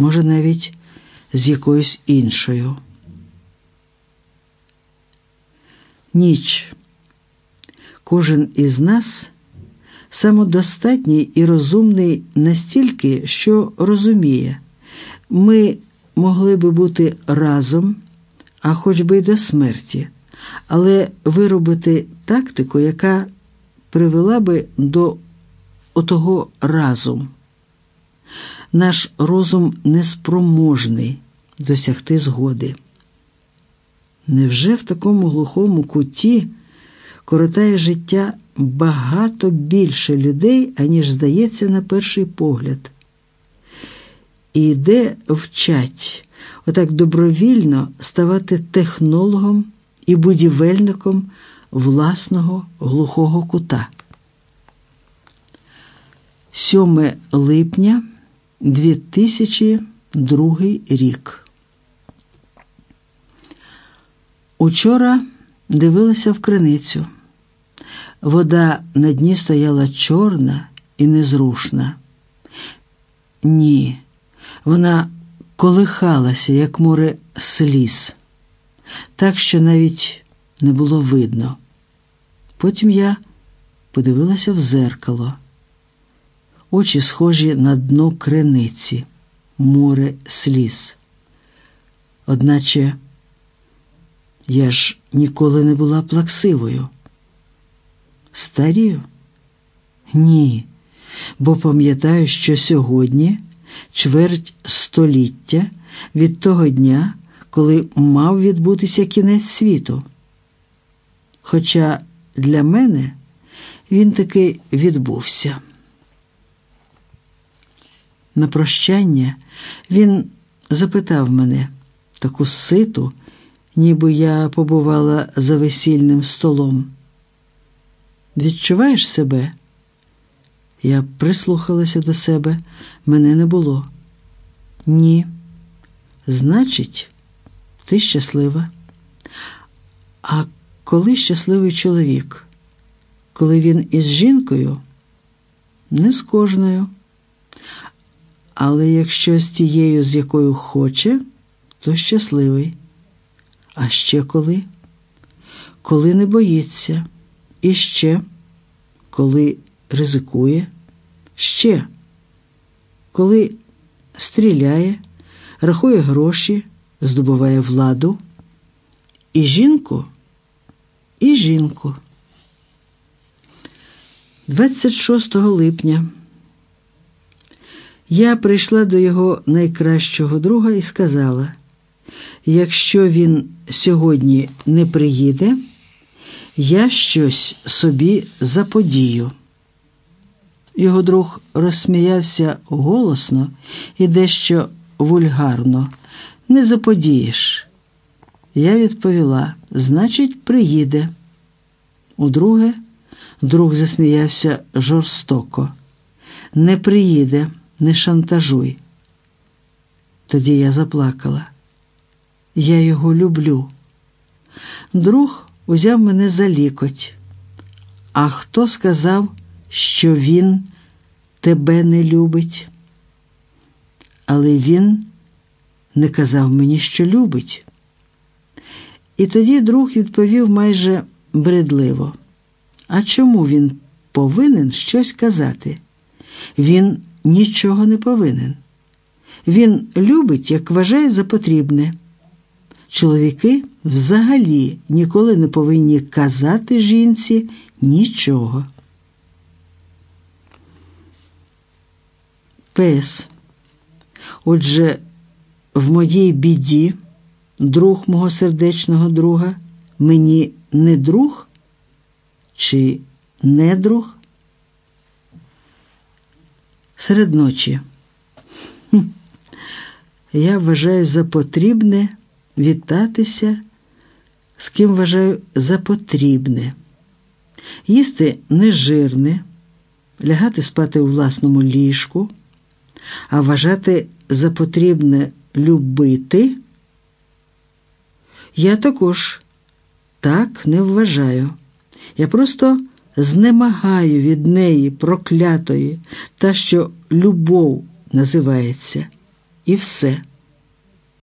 може, навіть з якоюсь іншою. Ніч. Кожен із нас самодостатній і розумний настільки, що розуміє, ми могли би бути разом, а хоч би й до смерті, але виробити тактику, яка привела би до отого разум. Наш розум неспроможний досягти згоди. Невже в такому глухому куті коротає життя багато більше людей, аніж здається на перший погляд? І де вчать отак добровільно ставати технологом і будівельником власного глухого кута? 7 липня 2002 рік. Учора дивилася в криницю. Вода на дні стояла чорна і незрушна. Ні, вона колихалася, як море сліз, так що навіть не було видно. Потім я подивилася в зеркало, очі схожі на дно криниці, море сліз. Одначе я ж ніколи не була плаксивою. Старію? Ні, бо пам'ятаю, що сьогодні чверть століття від того дня, коли мав відбутися кінець світу. Хоча для мене він таки відбувся. На прощання він запитав мене таку ситу ніби я побувала за весільним столом. Відчуваєш себе? Я прислухалася до себе, мене не було. Ні. Значить, ти щаслива. А коли щасливий чоловік? Коли він із жінкою? Не з кожною. Але якщо з тією, з якою хоче, то щасливий. А ще коли? Коли не боїться, і ще, коли ризикує, ще, коли стріляє, рахує гроші, здобуває владу, і жінку, і жінку. 26 липня я прийшла до його найкращого друга і сказала якщо він сьогодні не приїде, я щось собі заподію. Його друг розсміявся голосно і дещо вульгарно. Не заподієш. Я відповіла, значить, приїде. Удруге, друг засміявся жорстоко. Не приїде, не шантажуй. Тоді я заплакала. Я його люблю. Друг узяв мене за лікоть. А хто сказав, що він тебе не любить? Але він не казав мені, що любить. І тоді друг відповів майже бредливо. А чому він повинен щось казати? Він нічого не повинен. Він любить, як вважає за потрібне. Чоловіки взагалі ніколи не повинні казати жінці нічого. Пес. Отже, в моїй біді друг мого сердечного друга мені не друг чи не друг? Серед ночі. Я вважаю за потрібне вітатися, з ким вважаю за потрібне, їсти нежирне, лягати спати у власному ліжку, а вважати за потрібне любити. Я також так не вважаю. Я просто знемагаю від неї проклятої, та що любов називається. і все.